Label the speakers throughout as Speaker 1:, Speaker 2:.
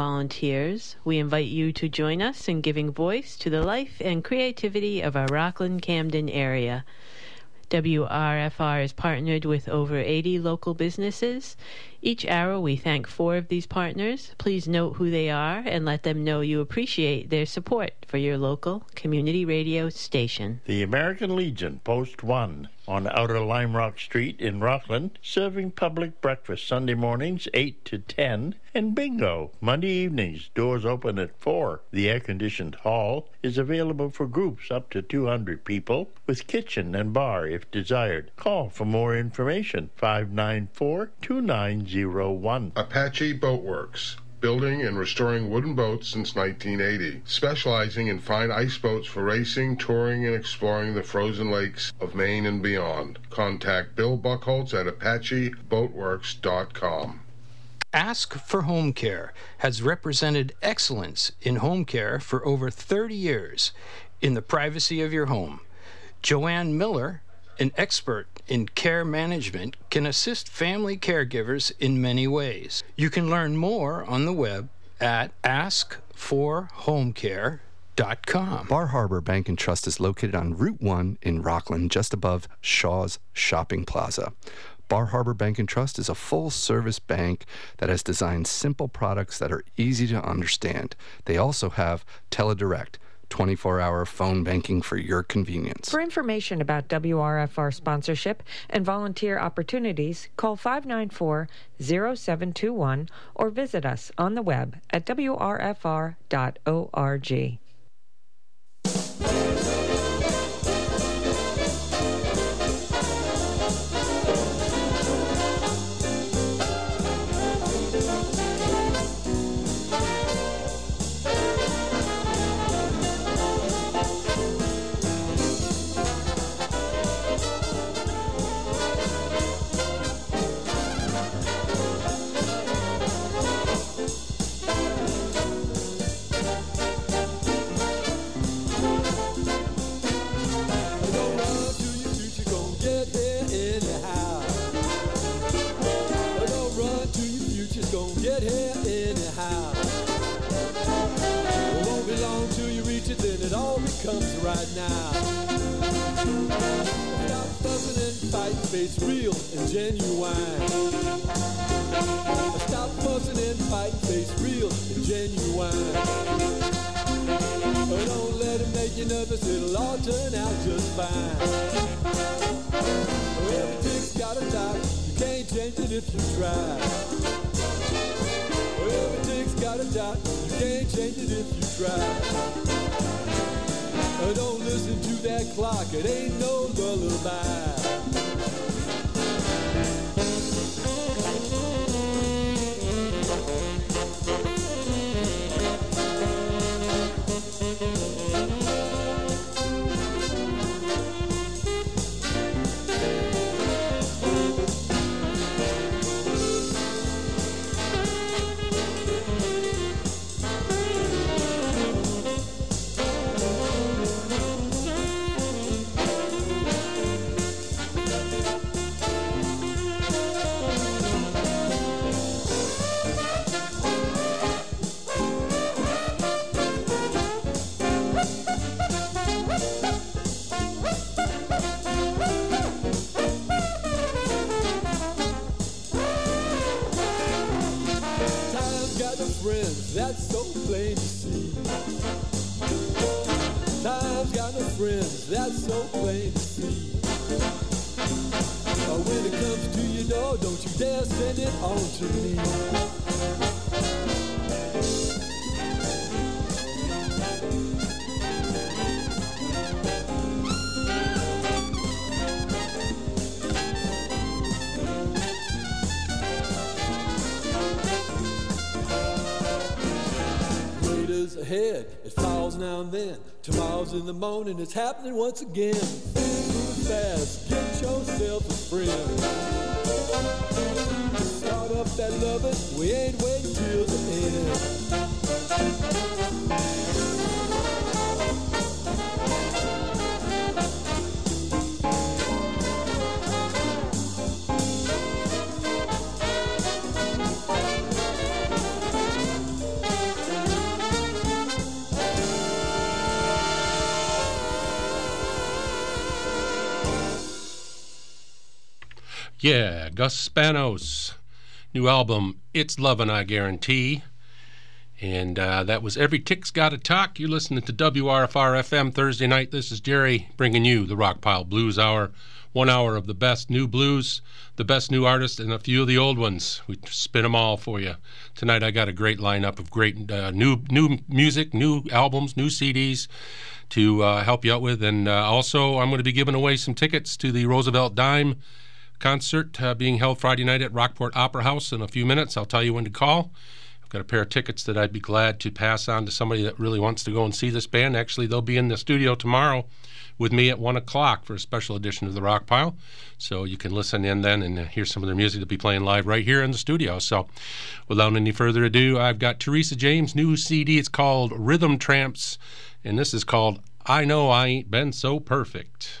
Speaker 1: volunteers. We invite you to join us in giving voice to the life and creativity of our Rockland Camden area. WRFR is partnered with over 80 local businesses. Each hour, we thank four of these partners. Please note who they are and let them know you appreciate their support for your local community radio station.
Speaker 2: The American Legion, Post 1, on Outer Lime Rock Street in Rockland, serving public breakfast Sunday mornings 8 to 10, and bingo Monday evenings, doors open at 4. The air conditioned hall is available for groups up to 200 people with kitchen and bar if desired. Call for more information 594 2901.
Speaker 3: Apache Boatworks. Building and restoring wooden boats since 1980, specializing in fine ice boats for racing, touring, and exploring the frozen lakes of Maine and beyond. Contact Bill Buckholz at ApacheBoatworks.com.
Speaker 4: Ask for Home Care has represented excellence in home care for over 30 years in the privacy of your home. Joanne Miller, an expert in care management, can assist family caregivers in many ways. You can learn more on the web at askforhomecare.com.
Speaker 5: Bar Harbor Bank and Trust is located on Route 1 in Rockland, just above Shaw's Shopping Plaza. Bar Harbor Bank and Trust is a full service bank that has designed simple products that are easy to understand. They also have teledirect. 24 hour phone banking for your convenience.
Speaker 6: For information about WRFR sponsorship and volunteer opportunities, call 594 0721 or visit us on the web at wrfr.org.
Speaker 7: In the morning, it's happening once again. Fast,
Speaker 8: Yeah, Gus Spenos. New album, It's Lovin' I Guarantee. And uh, that was Every Tick's Gotta Talk. You're listening to WRFR FM Thursday night. This is Jerry bringing you the Rockpile Blues Hour. One hour of the best new blues, the best new artists, and a few of the old ones. We spin them all for you. Tonight I got a great lineup of great uh, new new music, new albums, new CDs to uh, help you out with. And also, I'm going to be giving away some tickets to the Roosevelt Dime concert uh, being held Friday night at Rockport Opera House in a few minutes. I'll tell you when to call. I've got a pair of tickets that I'd be glad to pass on to somebody that really wants to go and see this band. Actually, they'll be in the studio tomorrow with me at 1 o'clock for a special edition of the Rock Pile. So you can listen in then and hear some of their music. They'll be playing live right here in the studio. So without any further ado, I've got Teresa James' new CD. It's called Rhythm Tramps, and this is called I Know I Ain't Been So Perfect.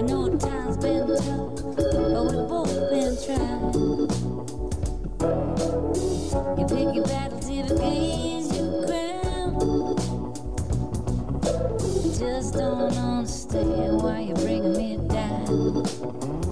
Speaker 9: I know time's been tough, but we've both been trying. You pick your battles if it you. Just don't understand why you're bringing me down.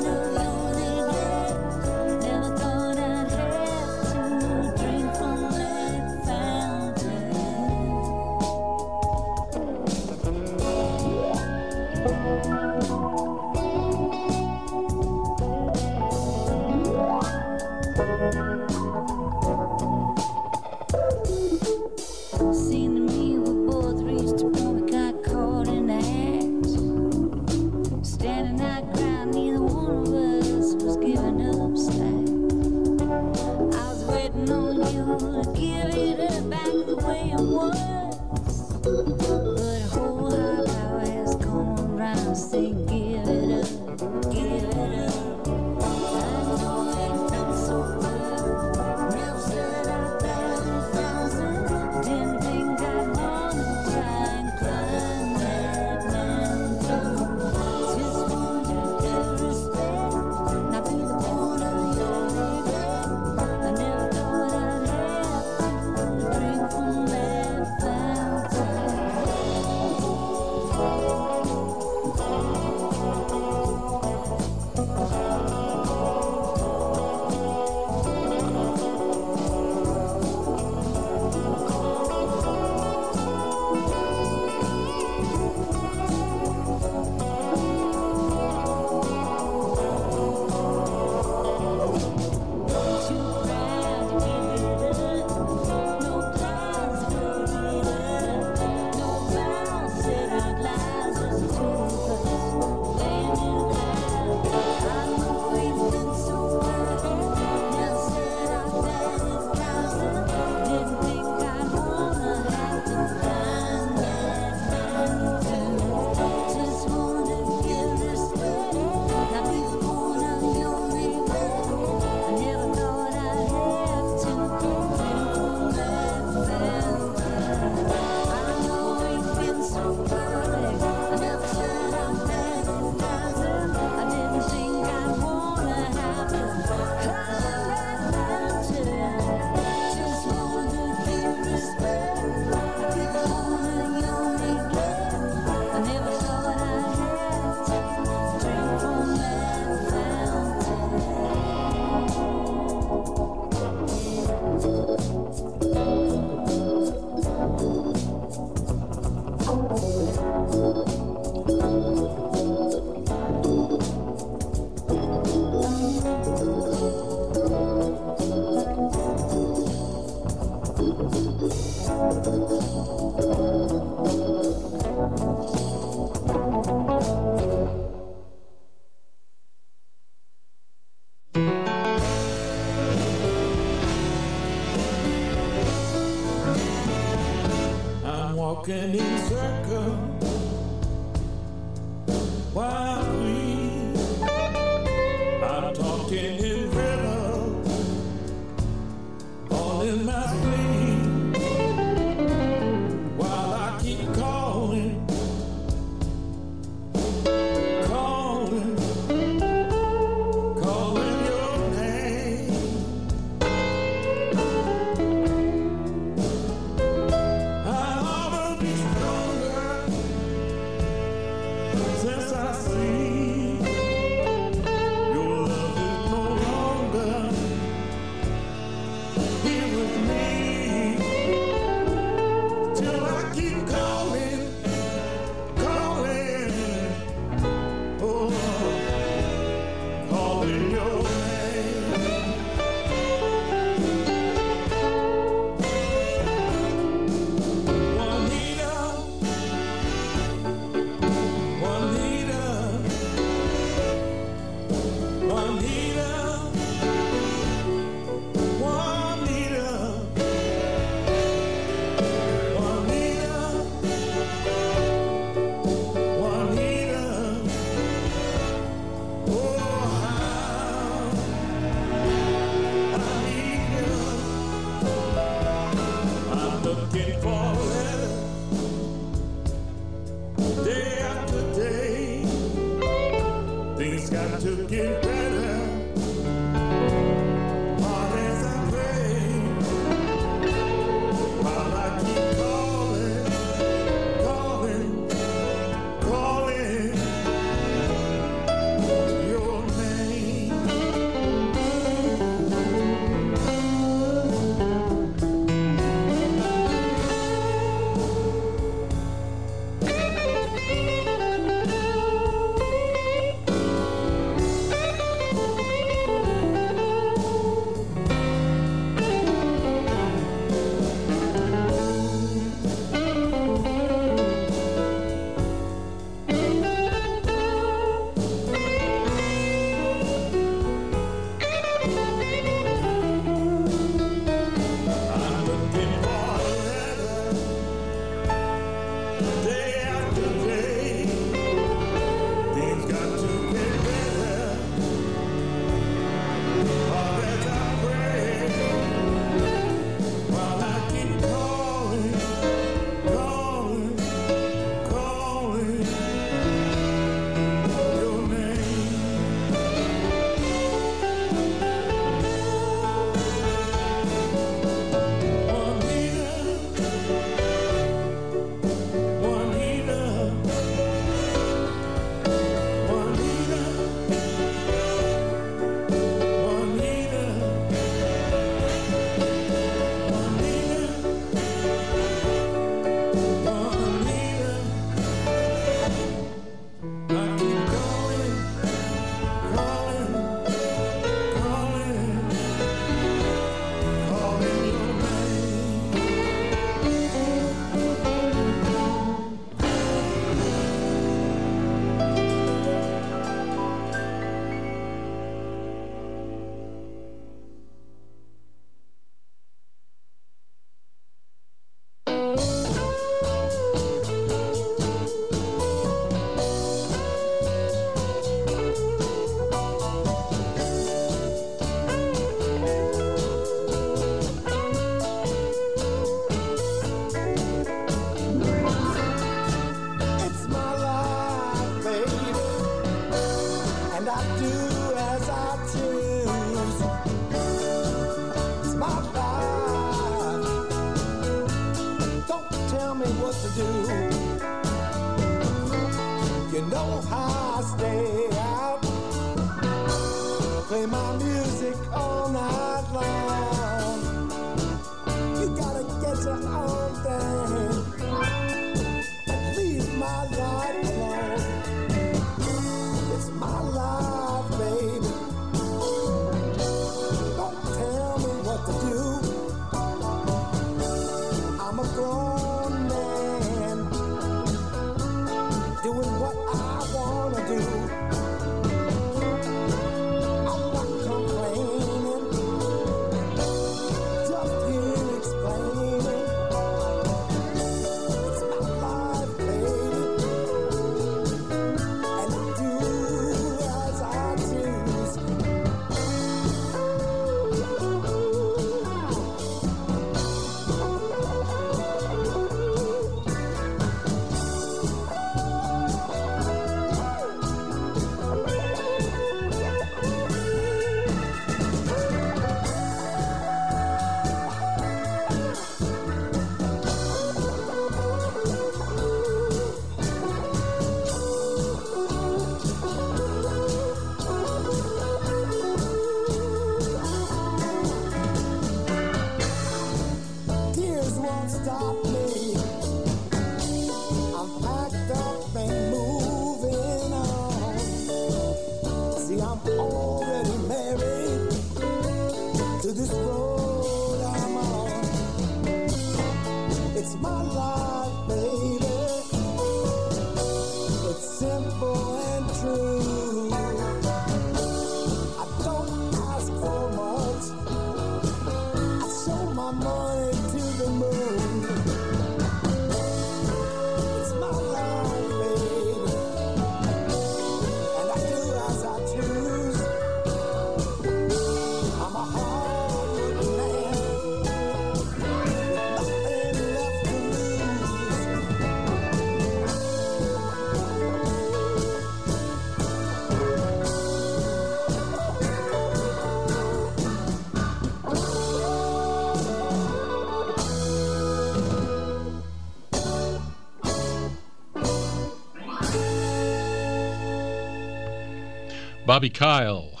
Speaker 8: Bobby Kyle.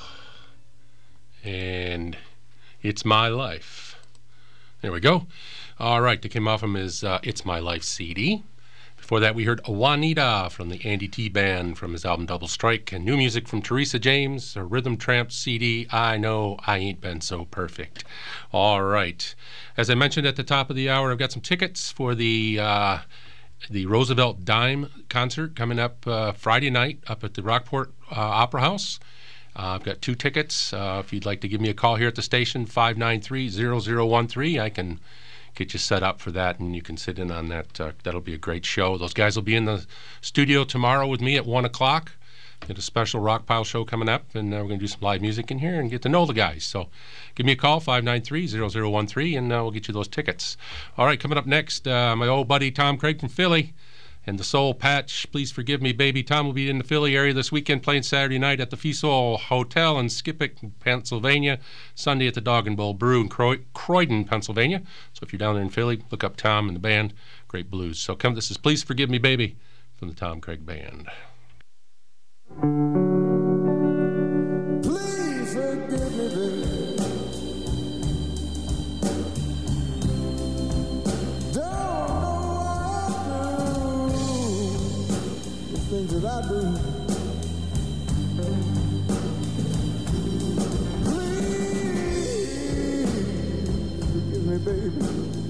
Speaker 8: And It's My Life. There we go. All right, that came off from his uh, It's My Life CD. Before that, we heard Juanita from the Andy T Band from his album Double Strike, and new music from Teresa James, a Rhythm Tramp CD. I know I ain't been so perfect. All right. As I mentioned at the top of the hour, I've got some tickets for the. Uh, the Roosevelt Dime concert coming up uh, Friday night up at the Rockport Opera House. Uh, I've got two tickets. Uh, if you'd like to give me a call here at the station, 593 0013, I can get you set up for that and you can sit in on that. Uh, that'll be a great show. Those guys will be in the studio tomorrow with me at 1 o'clock. Get a special rock pile show coming up, and uh, we're going to do some live music in here and get to know the guys. So give me a call, 593 0013, and uh, we'll get you those tickets. All right, coming up next, uh, my old buddy Tom Craig from Philly and the Soul Patch. Please forgive me, baby. Tom will be in the Philly area this weekend playing Saturday night at the Feasol Hotel in Skippack, Pennsylvania. Sunday at the Dog and Bull Brew in Croy- Croydon, Pennsylvania. So if you're down there in Philly, look up Tom and the band. Great blues. So come, this is Please Forgive Me, Baby from the Tom Craig Band.
Speaker 10: Baby.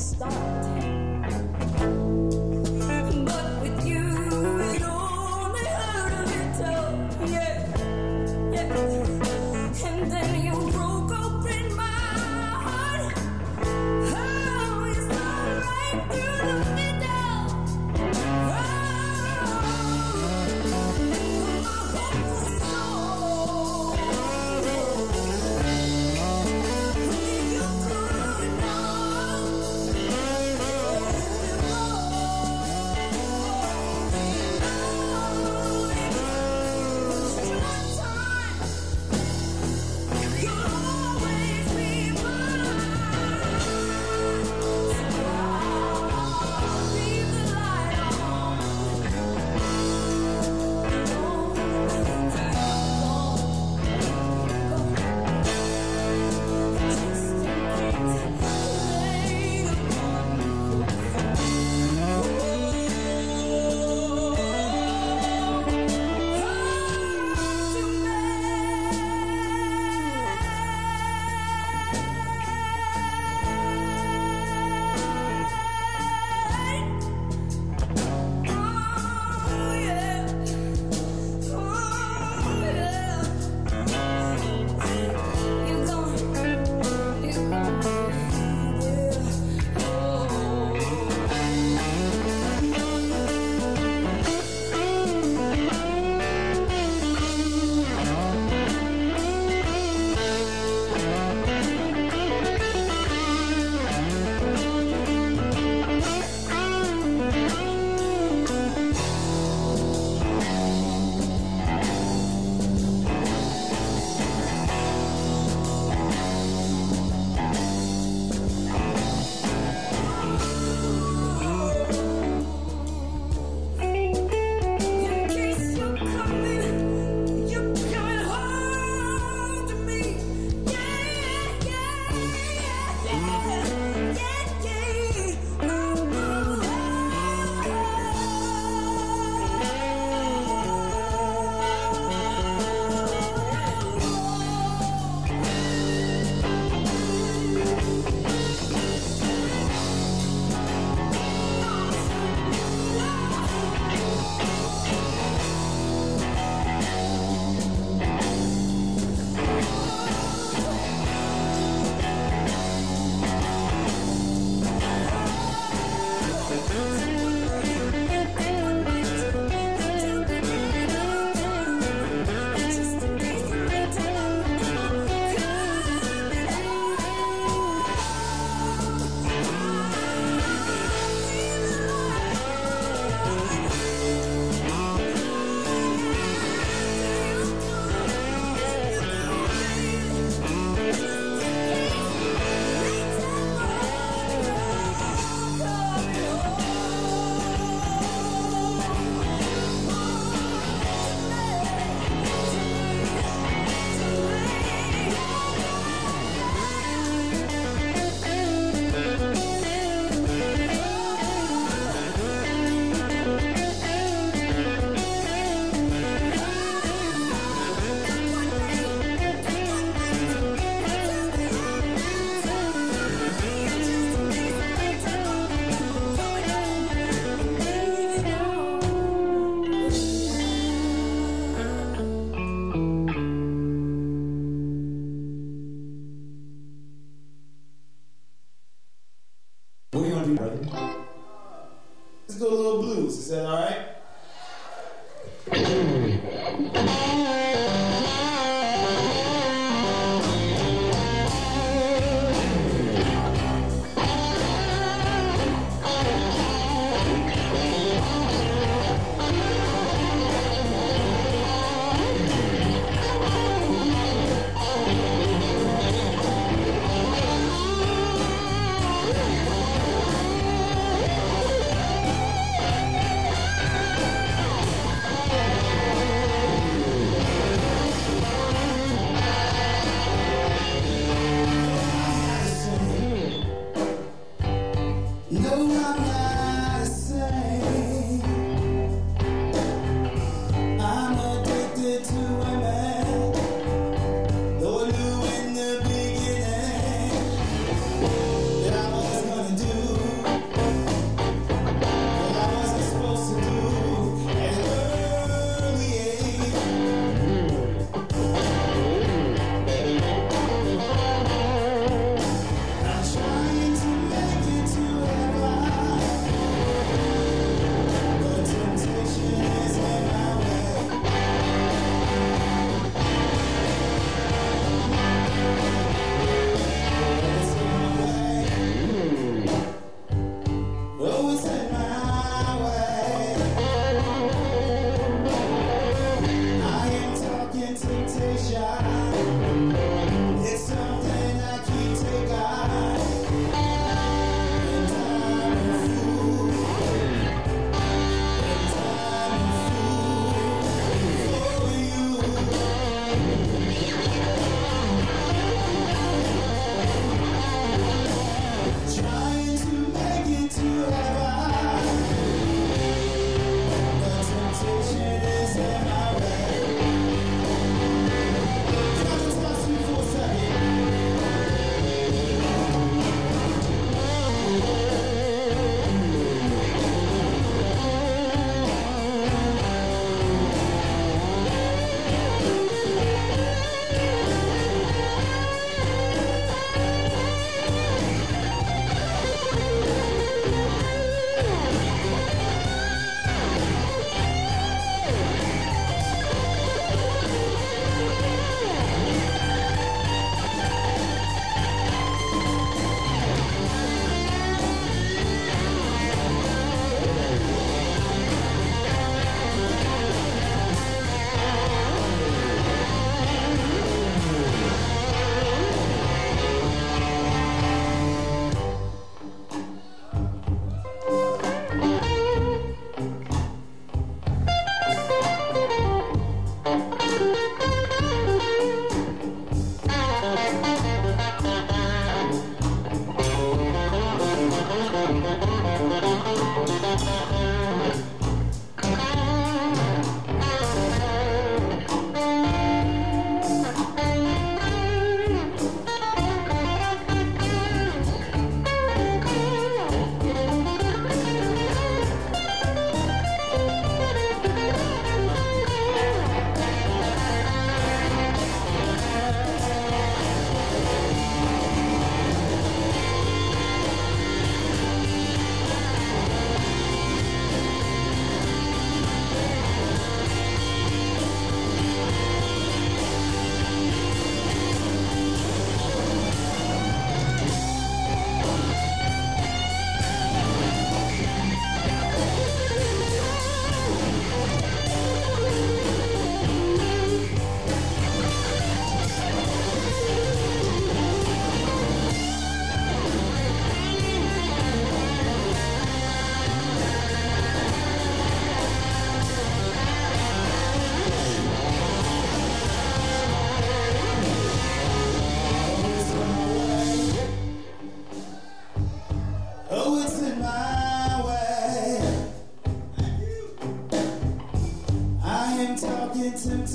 Speaker 11: stop.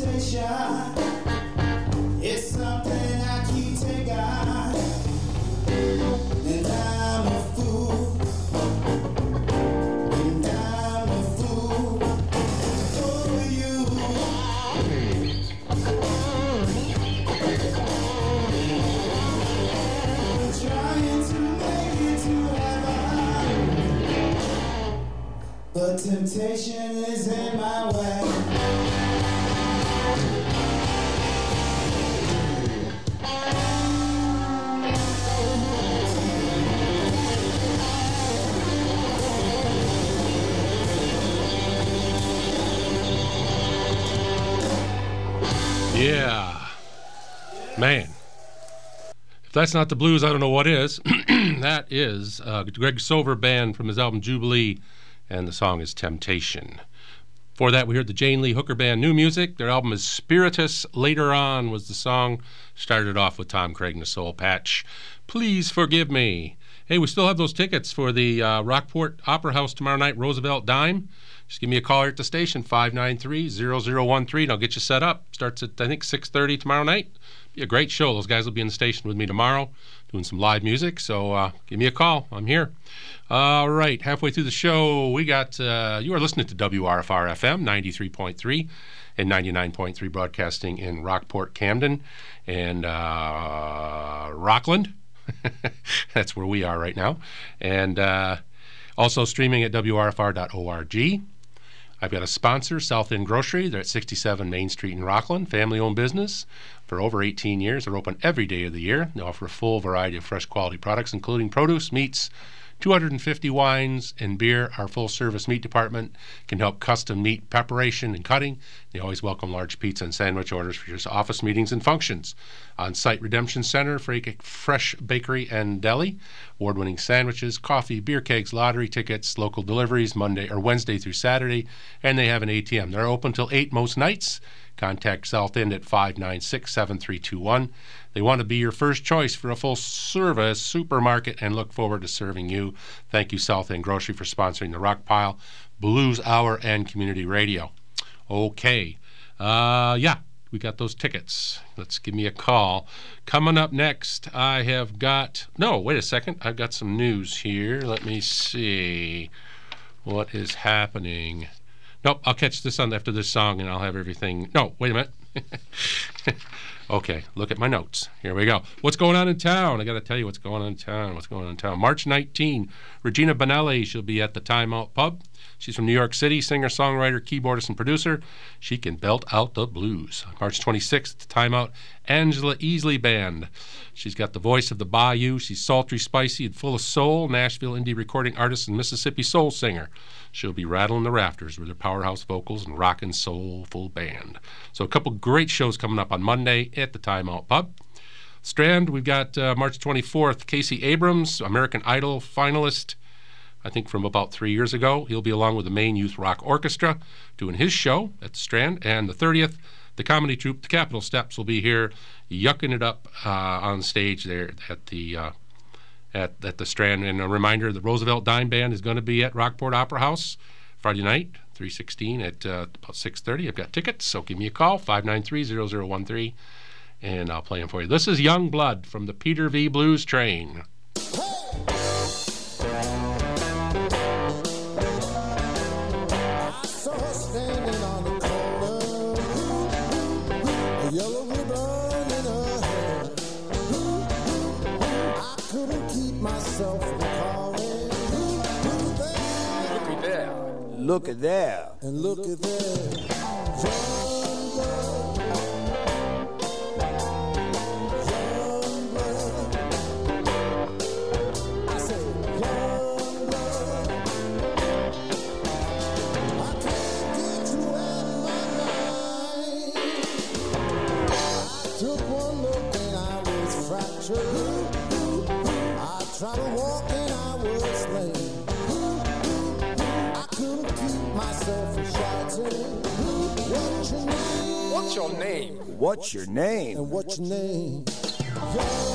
Speaker 11: attention.
Speaker 8: Yeah. Man. If that's not the blues, I don't know what is. that is uh, Greg Sover Band from his album Jubilee, and the song is Temptation. For that, we heard the Jane Lee Hooker Band new music. Their album is Spiritus. Later on was the song. Started off with Tom Craig and the Soul Patch. Please forgive me. Hey, we still have those tickets for the uh, Rockport Opera House tomorrow night, Roosevelt Dime. Just give me a call here at the station, 593-0013, and I'll get you set up. Starts at, I think, 6.30 tomorrow night. Be a great show. Those guys will be in the station with me tomorrow doing some live music, so uh, give me a call. I'm here. All right, halfway through the show, we got, uh, you are listening to WRFR FM 93.3 and 99.3 broadcasting in Rockport, Camden, and uh, Rockland. That's where we are right now. And also streaming at WRFR.org. I've got a sponsor, South End Grocery. They're at 67 Main Street in Rockland, family owned business for over 18 years. They're open every day of the year. They offer a full variety of fresh quality products, including produce, meats, 250 wines and beer. Our full service meat department can help custom meat preparation and cutting. They always welcome large pizza and sandwich orders for your office meetings and functions. On site Redemption Center, for a fresh bakery and deli, award winning sandwiches, coffee, beer kegs, lottery tickets, local deliveries Monday or Wednesday through Saturday, and they have an ATM. They're open till 8 most nights. Contact South End at 596 7321. They want to be your first choice for a full service supermarket and look forward to serving you. Thank you, South End Grocery, for sponsoring the Rock Pile, Blues Hour, and Community Radio. Okay. Uh, yeah, we got those tickets. Let's give me a call. Coming up next, I have got. No, wait a second. I've got some news here. Let me see what is happening. Nope, I'll catch this on after this song and I'll have everything. No, wait a minute. okay, look at my notes. Here we go. What's going on in town? I got to tell you what's going on in town. What's going on in town? March 19, Regina Bonelli. She'll be at the Timeout Pub. She's from New York City, singer, songwriter, keyboardist, and producer. She can belt out the blues. March 26th, Time Out, Angela Easley Band. She's got the voice of the Bayou. She's sultry, spicy, and full of soul. Nashville indie recording artist and Mississippi soul singer. She'll be rattling the rafters with her powerhouse vocals and rockin' soulful band. So a couple great shows coming up on Monday at the Time Out Pub. Strand, we've got uh, March 24th, Casey Abrams, American Idol finalist. I think from about three years ago. He'll be along with the Maine Youth Rock Orchestra doing his show at the Strand. And the 30th, the comedy troupe, the Capitol Steps, will be here yucking it up uh, on stage there at the uh, at, at the Strand. And a reminder, the Roosevelt Dime Band is going to be at Rockport Opera House Friday night, 316 at uh, about 6.30. I've got tickets, so give me a call, 593-0013, and I'll play them for you. This is Young Blood from the Peter V. Blues Train.
Speaker 12: Look at there.
Speaker 13: And look at there. What's your name? And what's your name? Young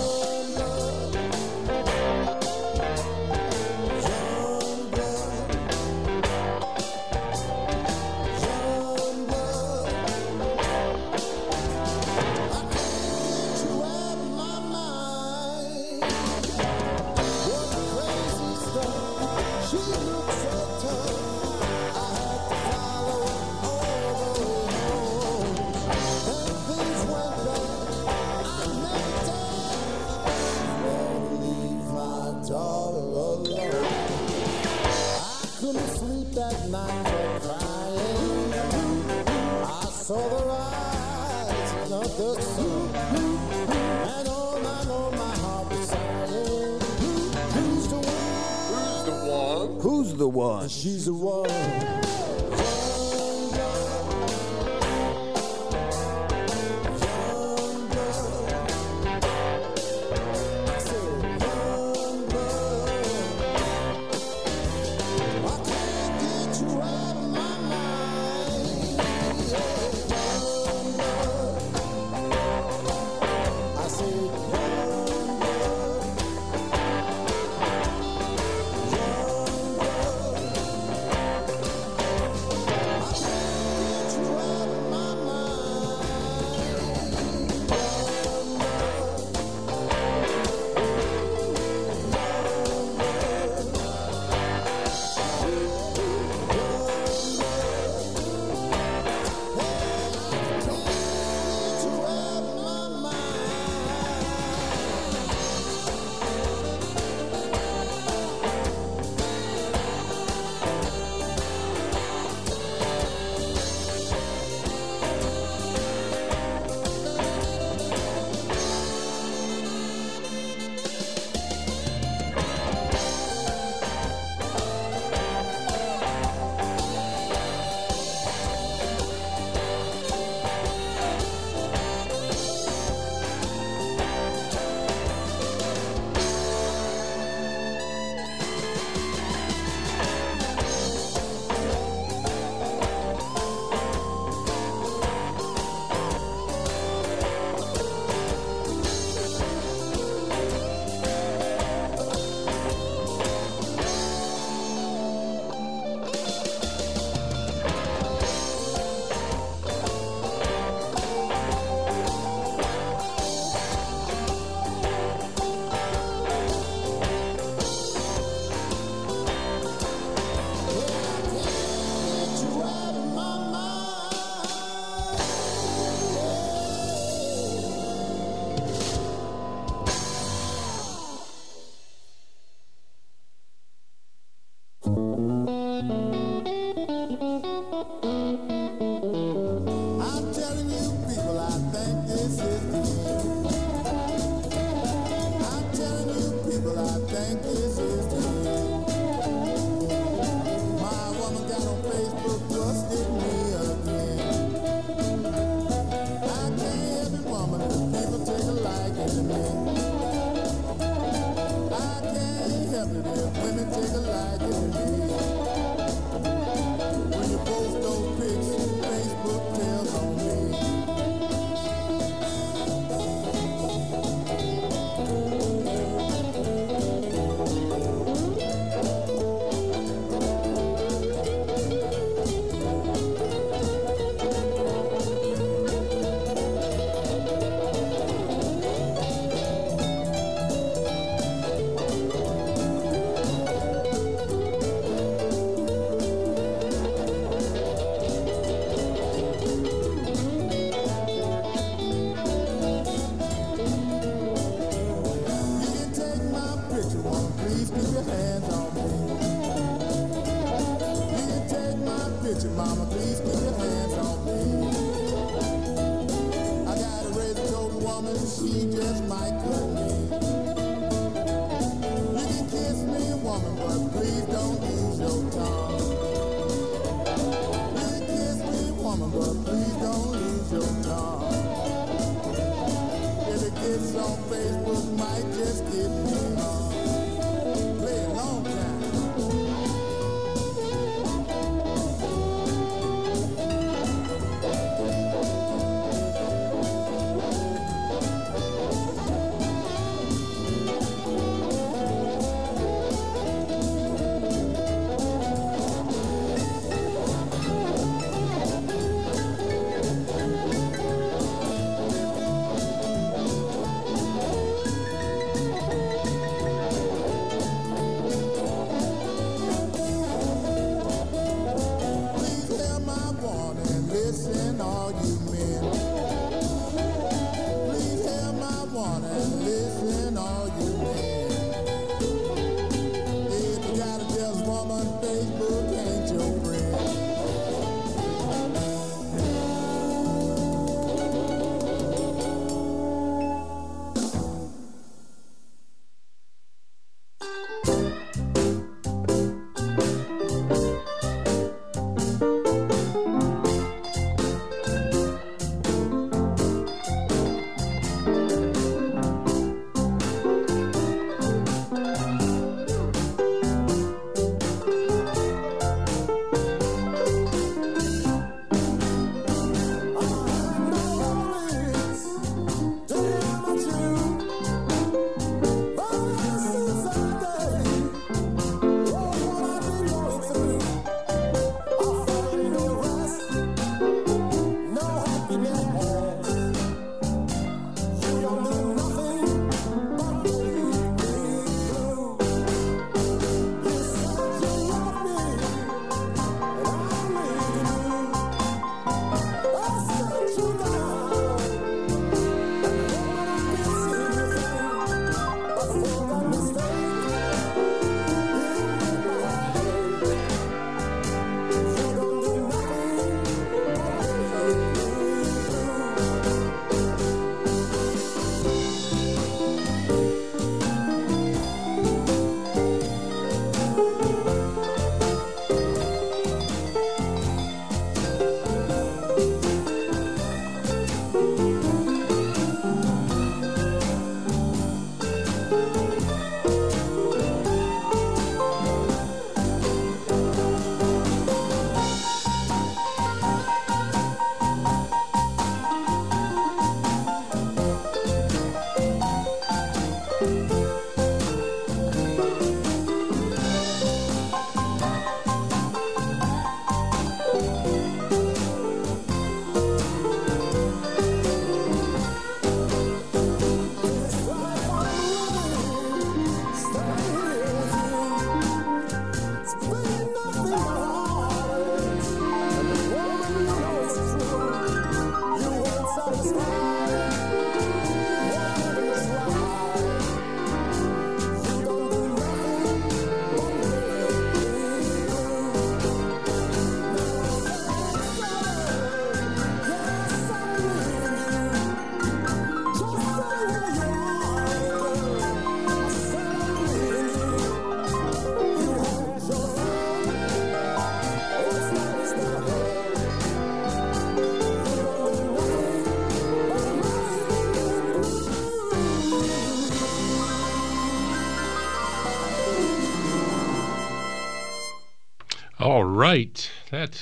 Speaker 8: right. That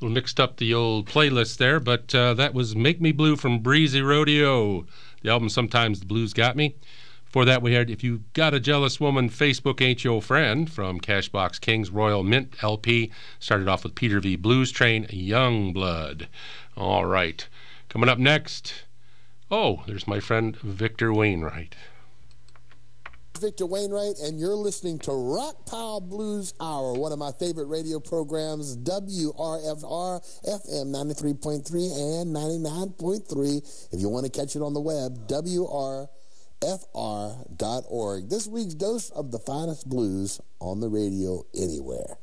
Speaker 8: little mixed up the old playlist there, but uh, that was Make Me Blue from Breezy Rodio. The album Sometimes the Blues Got Me. Before that, we had If You Got a Jealous Woman, Facebook Ain't Your Friend from Cashbox Kings Royal Mint LP. Started off with Peter V. Blues Train, Young Blood. All right. Coming up next, oh, there's my friend Victor Wainwright.
Speaker 13: Victor Wainwright, and you're listening to Rock Pile Blues Hour, one of my favorite radio programs, WRFR FM 93.3 and 99.3. If you want to catch it on the web, WRFR.org. This week's dose of the finest blues on the radio anywhere.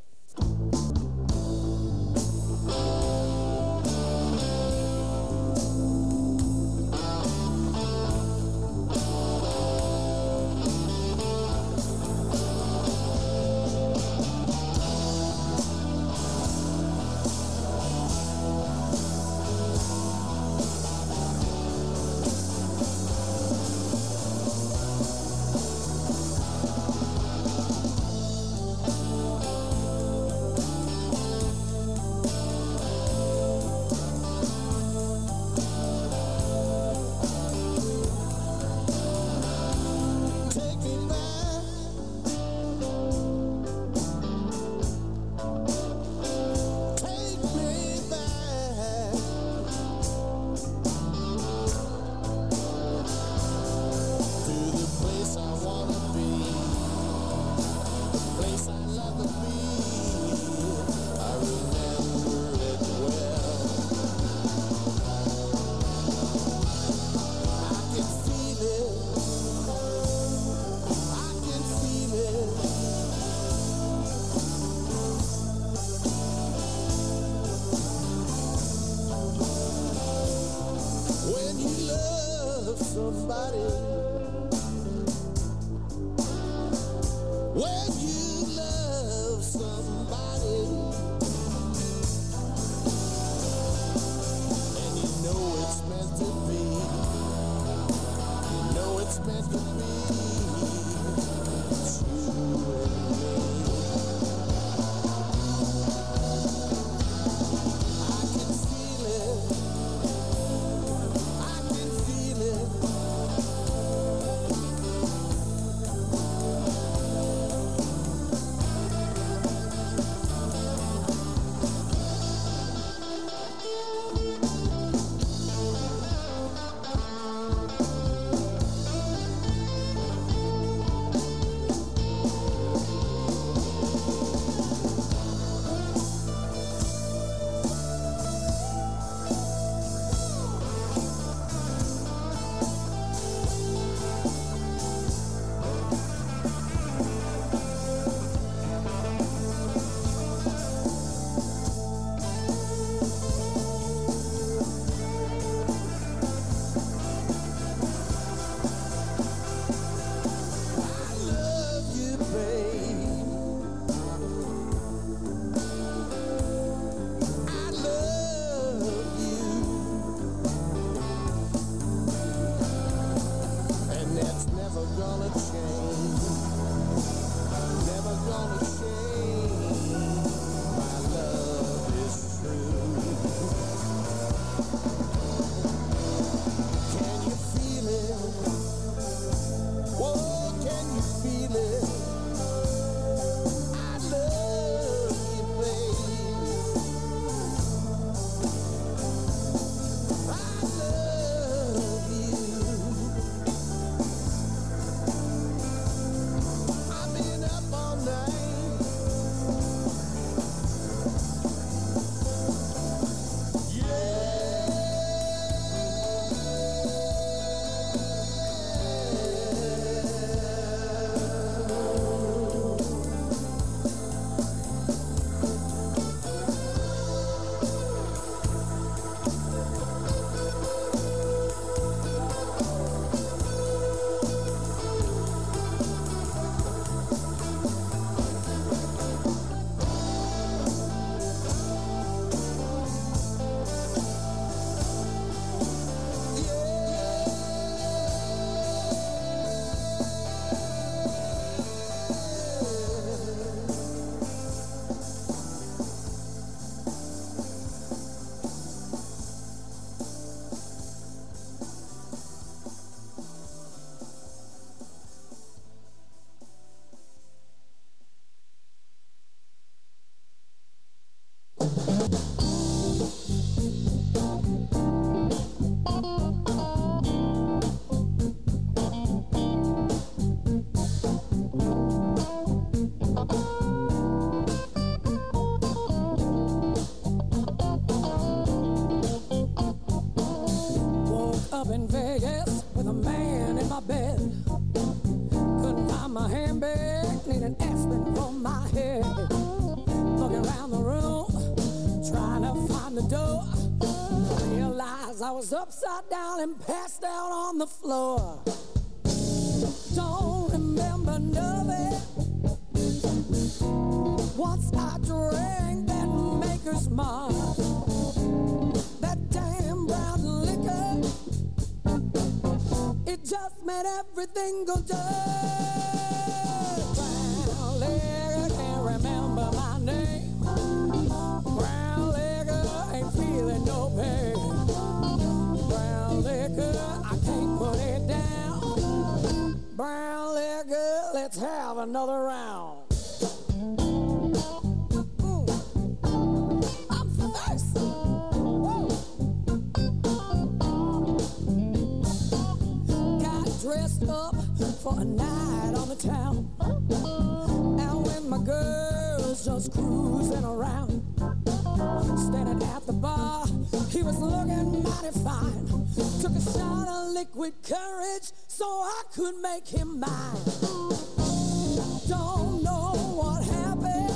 Speaker 14: Once I drank that maker's mark, that damn brown liquor, it just made everything go dark. Brown liquor, can't remember my name. Brown liquor, ain't feeling no pain. Brown liquor, I can't put it down. Brown liquor, let's have another round. For a night on the town. And when my girls just cruising around, standing at the bar, he was looking mighty fine. Took a shot of liquid courage so I could make him mine. Don't know what happened.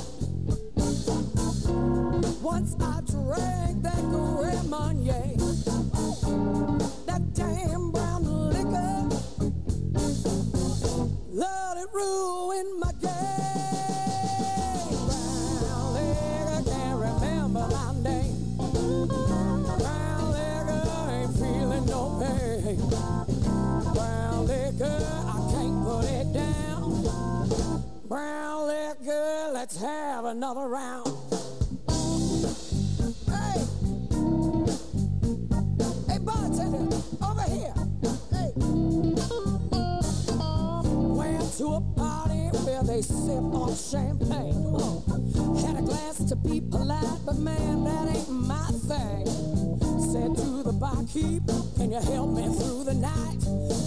Speaker 14: Once I drank that Grand Marnier, that damn ruined my game. Brown liquor, can't remember my name. Brown liquor, ain't feeling no pain. Brown liquor, I can't put it down. Brown liquor, let's have another round. Hey, hey, bartender, over here. Hey, went to a sip on champagne. Oh, had a glass to be polite, but man, that ain't my thing. Said to the barkeep, can you help me through the night?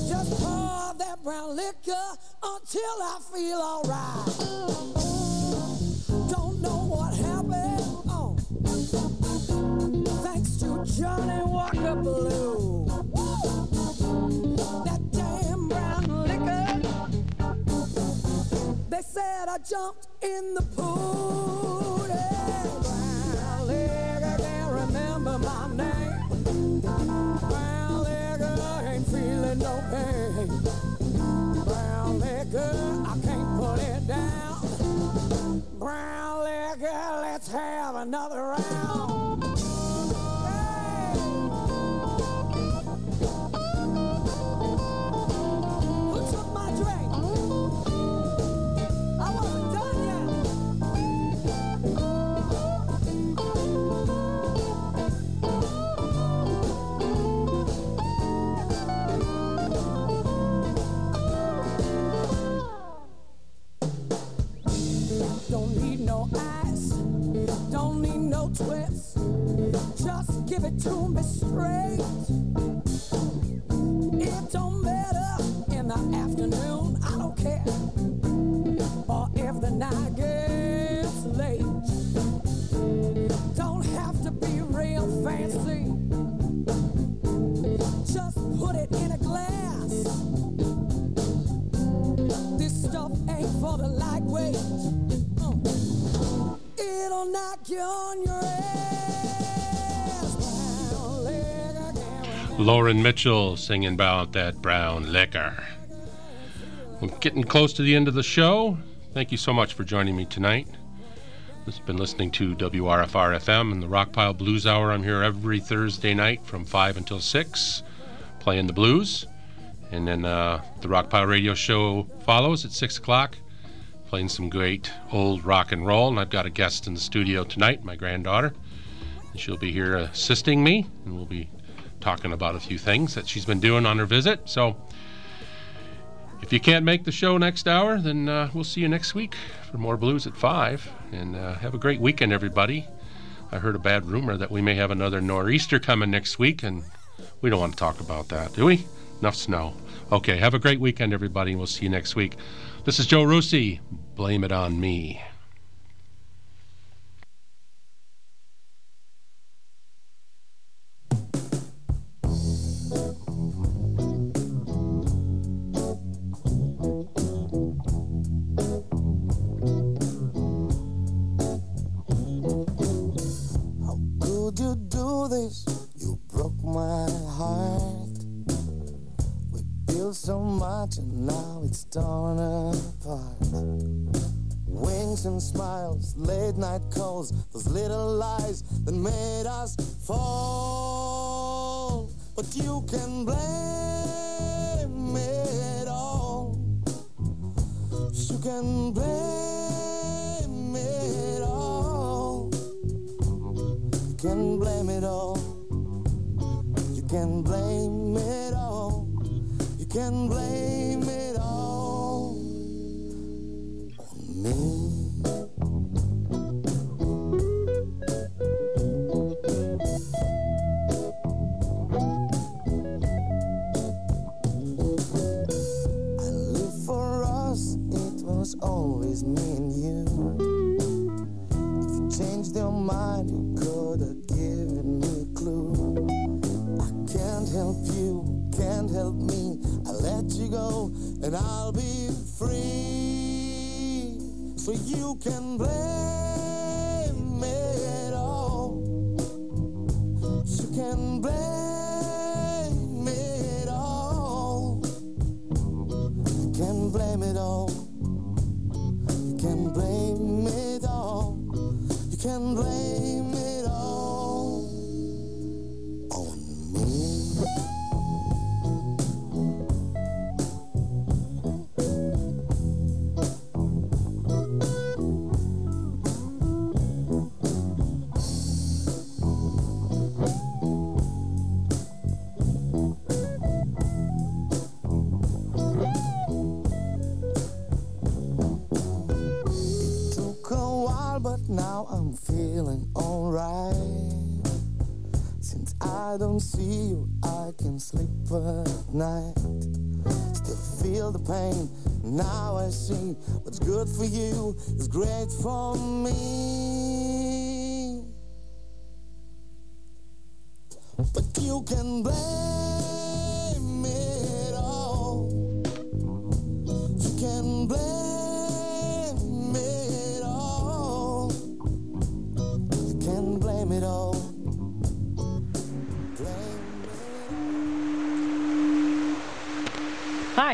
Speaker 14: Just pour that brown liquor until I feel alright. Don't know what happened. Oh, thanks to Johnnie Walker Blue. Jumped in the pool. Brown liquor, can't remember my name. Brown liquor, ain't feeling no pain. Brown liquor, I can't put it down. Brown liquor, let's have another round. To me straight. It don't matter in the afternoon, I don't care. Or if the night gets late. Don't have to be real fancy. Just put it in a glass. This stuff ain't for the lightweight. Uh, It'll knock you on your.
Speaker 8: Lauren Mitchell singing about that brown liquor. We're getting close to the end of the show. Thank you so much for joining me tonight. Has been listening to WRFR FM and the Rockpile Blues Hour. I'm here every Thursday night from 5 until 6, playing the blues. And then uh, the Rockpile Radio Show follows at 6 o'clock, playing some great old rock and roll. And I've got a guest in the studio tonight, my granddaughter. She'll be here assisting me, and we'll be talking about a few things that she's been doing on her visit. So if you can't make the show next hour, then uh, we'll see you next week for more blues at 5. And uh, have a great weekend, everybody. I heard a bad rumor that we may have another nor'easter coming next week, and we don't want to talk about that, do we? Enough snow. Okay, have a great weekend, everybody, and we'll see you next week. This is Joe Rusi. Blame it on me.
Speaker 15: Now it's torn apart. Wings and smiles, late night calls, those little lies that made us fall. But you can blame it all. You can blame it all. You can blame it all. You can blame it all. You can blame always me and you. If you changed your mind, you could have given me a clue. I can't help you, can't help me. I let you go, and I'll be free. So you can blame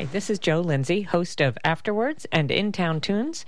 Speaker 6: Hi, this is Joe Lindsay, host of Afterwards and In Town Tunes.